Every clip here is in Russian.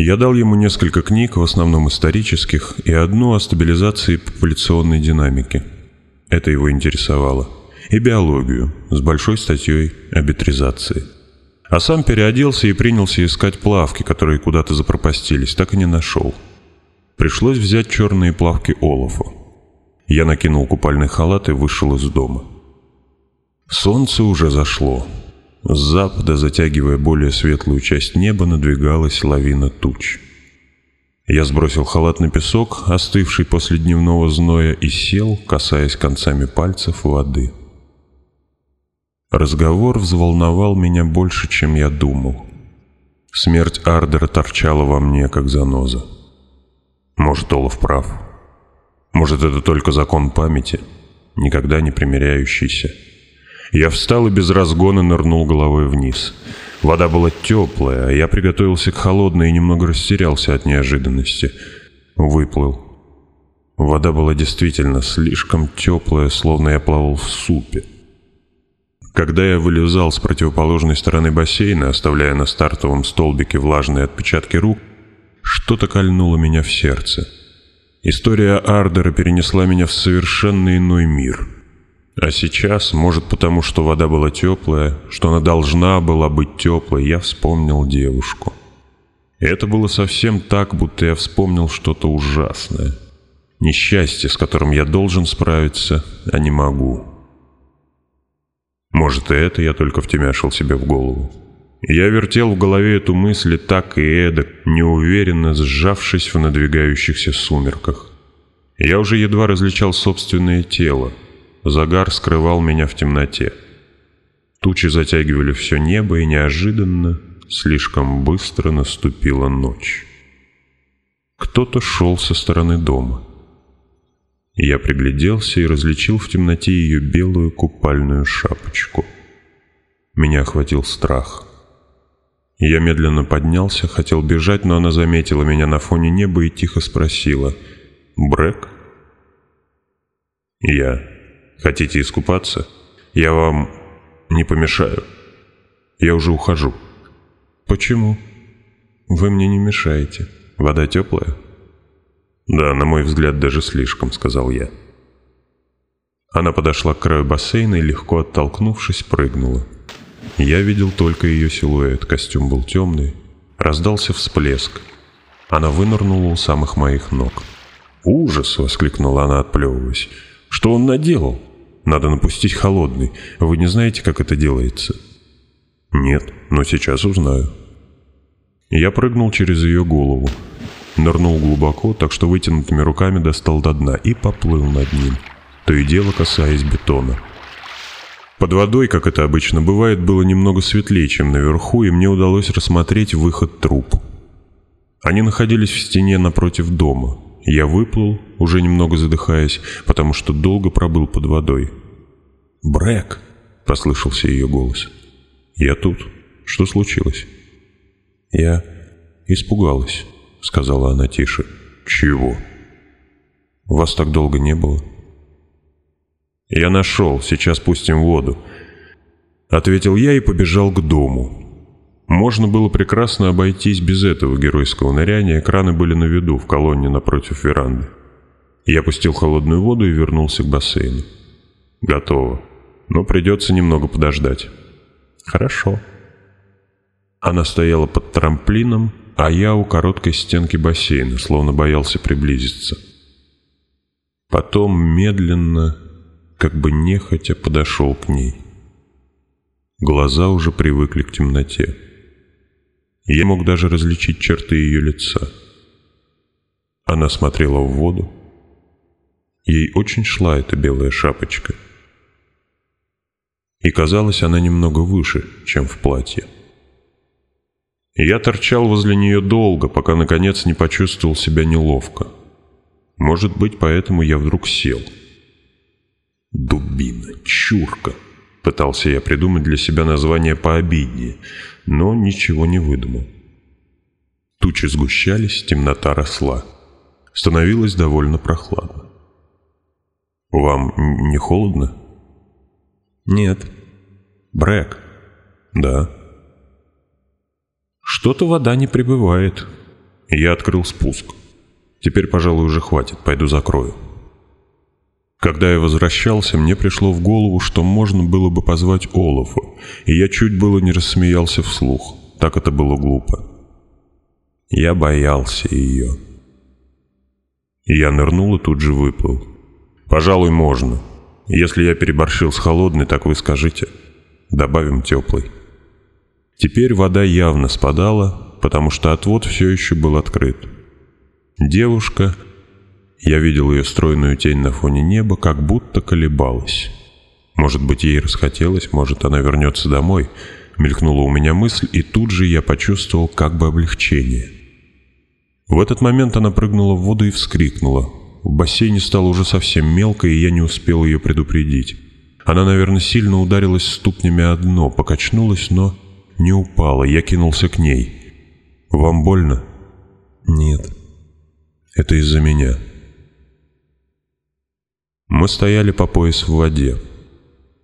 Я дал ему несколько книг, в основном исторических, и одну о стабилизации популяционной динамики. Это его интересовало. И биологию, с большой статьей о битризации. А сам переоделся и принялся искать плавки, которые куда-то запропастились, так и не нашел. Пришлось взять черные плавки Олафу. Я накинул купальный халат и вышел из дома. Солнце уже зашло. С запада, затягивая более светлую часть неба, надвигалась лавина туч. Я сбросил халат на песок, остывший после дневного зноя, и сел, касаясь концами пальцев воды. Разговор взволновал меня больше, чем я думал. Смерть Ардера торчала во мне, как заноза. Может, Олаф прав. Может, это только закон памяти, никогда не примиряющийся. Я встал и без разгона нырнул головой вниз. Вода была теплая, а я приготовился к холодной и немного растерялся от неожиданности. Выплыл. Вода была действительно слишком теплая, словно я плавал в супе. Когда я вылезал с противоположной стороны бассейна, оставляя на стартовом столбике влажные отпечатки рук, что-то кольнуло меня в сердце. История Ардера перенесла меня в совершенно иной мир — а сейчас, может потому, что вода была теплая, что она должна была быть теплой, я вспомнил девушку. Это было совсем так, будто я вспомнил что-то ужасное. Несчастье, с которым я должен справиться, а не могу. Может, и это я только втемяшил себе в голову. Я вертел в голове эту мысль так и эдак, неуверенно сжавшись в надвигающихся сумерках. Я уже едва различал собственное тело — Загар скрывал меня в темноте. Тучи затягивали все небо, и неожиданно, слишком быстро наступила ночь. Кто-то шел со стороны дома. Я пригляделся и различил в темноте ее белую купальную шапочку. Меня охватил страх. Я медленно поднялся, хотел бежать, но она заметила меня на фоне неба и тихо спросила «Брэк?» «Я», Хотите искупаться? Я вам не помешаю. Я уже ухожу». «Почему?» «Вы мне не мешаете. Вода теплая?» «Да, на мой взгляд, даже слишком», — сказал я. Она подошла к краю бассейна и, легко оттолкнувшись, прыгнула. Я видел только ее силуэт, костюм был темный. Раздался всплеск. Она вынырнула у самых моих ног. «Ужас!» — воскликнула она, отплевываясь. «Что он наделал?» Надо напустить холодный. Вы не знаете, как это делается?» «Нет, но сейчас узнаю». Я прыгнул через ее голову. Нырнул глубоко, так что вытянутыми руками достал до дна и поплыл над ним, то и дело касаясь бетона. Под водой, как это обычно бывает, было немного светлее, чем наверху, и мне удалось рассмотреть выход труб. Они находились в стене напротив дома. Я выплыл, уже немного задыхаясь, потому что долго пробыл под водой. «Брэк!» — послышался ее голос. «Я тут. Что случилось?» «Я испугалась», — сказала она тише. «Чего?» «Вас так долго не было». «Я нашел. Сейчас пустим воду», — ответил я и побежал к дому. Можно было прекрасно обойтись без этого геройского ныряния, краны были на виду в колонне напротив веранды. Я пустил холодную воду и вернулся к бассейну. Готово. Но придется немного подождать. Хорошо. Она стояла под трамплином, а я у короткой стенки бассейна, словно боялся приблизиться. Потом медленно, как бы нехотя, подошел к ней. Глаза уже привыкли к темноте. Я мог даже различить черты ее лица. Она смотрела в воду. Ей очень шла эта белая шапочка. И казалось, она немного выше, чем в платье. Я торчал возле нее долго, пока, наконец, не почувствовал себя неловко. Может быть, поэтому я вдруг сел. «Дубина, чурка!» Пытался я придумать для себя название пообиднее, но ничего не выдумал. Тучи сгущались, темнота росла. Становилось довольно прохладно. «Вам не холодно?» «Нет». «Брэк?» «Да». «Что-то вода не прибывает». Я открыл спуск. «Теперь, пожалуй, уже хватит, пойду закрою». Когда я возвращался, мне пришло в голову, что можно было бы позвать Олафа, и я чуть было не рассмеялся вслух. Так это было глупо. Я боялся ее. Я нырнул и тут же выплыл. «Пожалуй, можно. Если я переборщил с холодной, так вы скажите. Добавим теплый». Теперь вода явно спадала, потому что отвод все еще был открыт. Девушка, я видел ее стройную тень на фоне неба, как будто колебалась. Может быть, ей расхотелось, может, она вернется домой. Мелькнула у меня мысль, и тут же я почувствовал как бы облегчение. В этот момент она прыгнула в воду и вскрикнула. В бассейне стало уже совсем мелко, и я не успел ее предупредить. Она, наверное, сильно ударилась ступнями о дно, покачнулась, но не упала. Я кинулся к ней. «Вам больно?» «Нет». «Это из-за меня». Мы стояли по пояс в воде.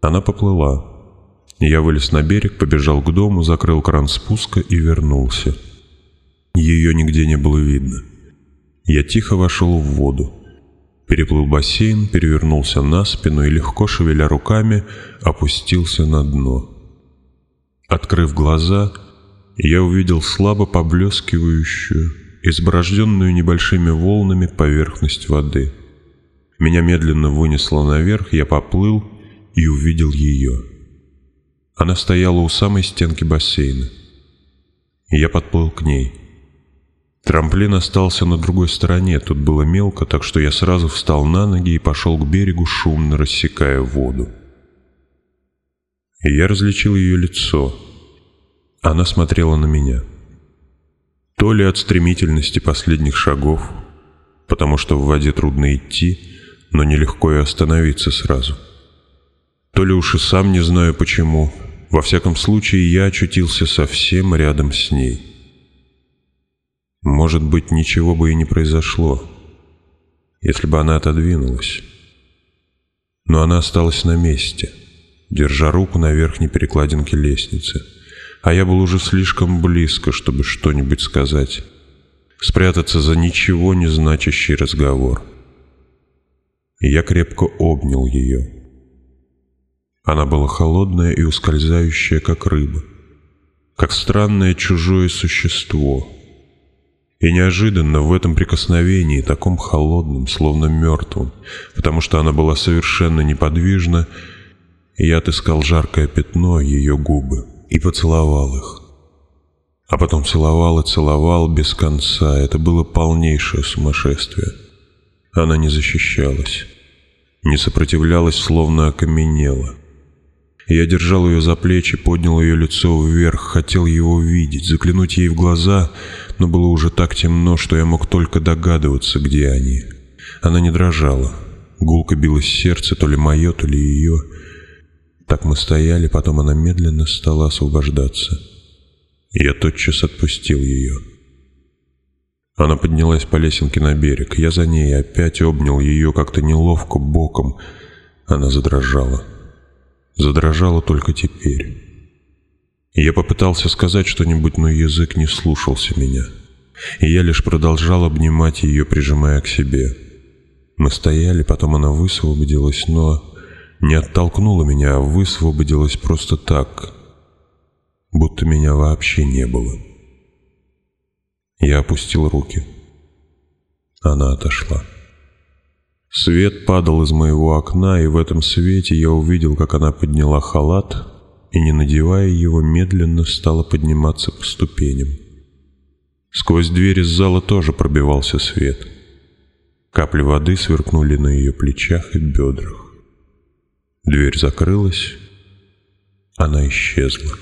Она поплыла. Я вылез на берег, побежал к дому, закрыл кран спуска и вернулся. Ее нигде не было видно. Я тихо вошел в воду. Переплыл бассейн, перевернулся на спину и, легко шевеля руками, опустился на дно. Открыв глаза, я увидел слабо поблескивающую, изброжденную небольшими волнами поверхность воды — меня медленно вынесло наверх, я поплыл и увидел ее. Она стояла у самой стенки бассейна. Я подплыл к ней. Трамплин остался на другой стороне, тут было мелко, так что я сразу встал на ноги и пошел к берегу, шумно рассекая воду. И я различил ее лицо. Она смотрела на меня. То ли от стремительности последних шагов, потому что в воде трудно идти, но нелегко и остановиться сразу. То ли уж и сам не знаю почему, во всяком случае я очутился совсем рядом с ней. Может быть, ничего бы и не произошло, если бы она отодвинулась. Но она осталась на месте, держа руку на верхней перекладинке лестницы, а я был уже слишком близко, чтобы что-нибудь сказать, спрятаться за ничего не значащий разговор. — и я крепко обнял ее. Она была холодная и ускользающая, как рыба, как странное чужое существо. И неожиданно в этом прикосновении, таком холодном, словно мертвом, потому что она была совершенно неподвижна, я отыскал жаркое пятно ее губы и поцеловал их. А потом целовал и целовал без конца. Это было полнейшее сумасшествие. Она не защищалась, не сопротивлялась, словно окаменела. Я держал ее за плечи, поднял ее лицо вверх, хотел его видеть, заглянуть ей в глаза, но было уже так темно, что я мог только догадываться, где они. Она не дрожала. Гулко билось сердце, то ли мое, то ли ее. Так мы стояли, потом она медленно стала освобождаться. Я тотчас отпустил ее. Она поднялась по лесенке на берег. Я за ней опять обнял ее как-то неловко, боком. Она задрожала. Задрожала только теперь. Я попытался сказать что-нибудь, но язык не слушался меня. И я лишь продолжал обнимать ее, прижимая к себе. Мы стояли, потом она высвободилась, но не оттолкнула меня, а высвободилась просто так, будто меня вообще не было. Я опустил руки. Она отошла. Свет падал из моего окна, и в этом свете я увидел, как она подняла халат и, не надевая его, медленно стала подниматься по ступеням. Сквозь дверь из зала тоже пробивался свет. Капли воды сверкнули на ее плечах и бедрах. Дверь закрылась, она исчезла.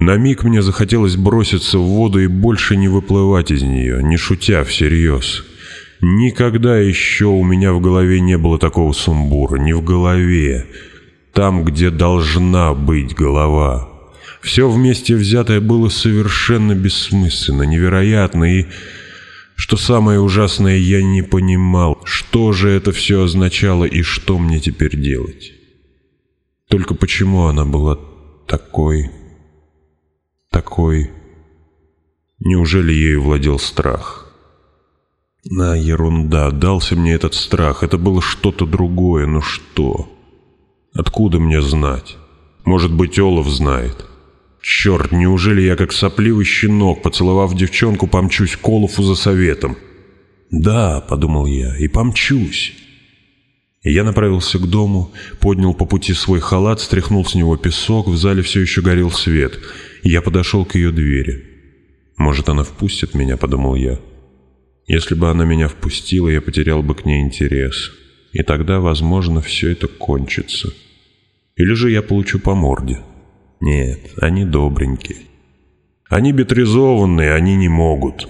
На миг мне захотелось броситься в воду и больше не выплывать из нее, не шутя всерьез. Никогда еще у меня в голове не было такого сумбура, не в голове, там, где должна быть голова. Все вместе взятое было совершенно бессмысленно, невероятно и... Что самое ужасное, я не понимал, что же это все означало и что мне теперь делать. Только почему она была такой такой... Неужели ею владел страх? На ерунда, дался мне этот страх, это было что-то другое, но что? Откуда мне знать? Может быть, Олов знает. Черт, неужели я как сопливый щенок, поцеловав девчонку, помчусь к Олафу за советом? Да, подумал я, и помчусь. Я направился к дому, поднял по пути свой халат, стряхнул с него песок, в зале все еще горел свет — я подошел к ее двери. «Может, она впустит меня?» – подумал я. Если бы она меня впустила, я потерял бы к ней интерес. И тогда, возможно, все это кончится. Или же я получу по морде. Нет, они добренькие. Они бетризованные, они не могут.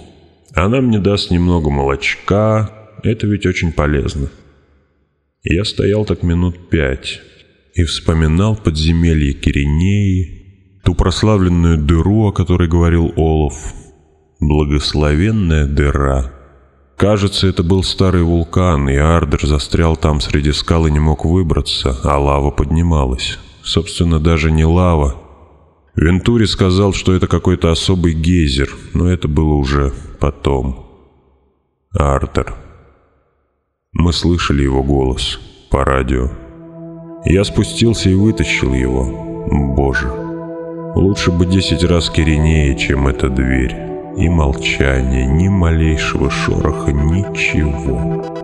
А она мне даст немного молочка. Это ведь очень полезно. Я стоял так минут пять и вспоминал подземелье Киринеи, ту прославленную дыру, о которой говорил Олов. Благословенная дыра. Кажется, это был старый вулкан, и Ардер застрял там среди скал и не мог выбраться, а лава поднималась. Собственно, даже не лава. Вентури сказал, что это какой-то особый гейзер, но это было уже потом. Артер. Мы слышали его голос по радио. Я спустился и вытащил его. Боже. Лучше бы десять раз киренее, чем эта дверь. И молчание, ни малейшего шороха, ничего.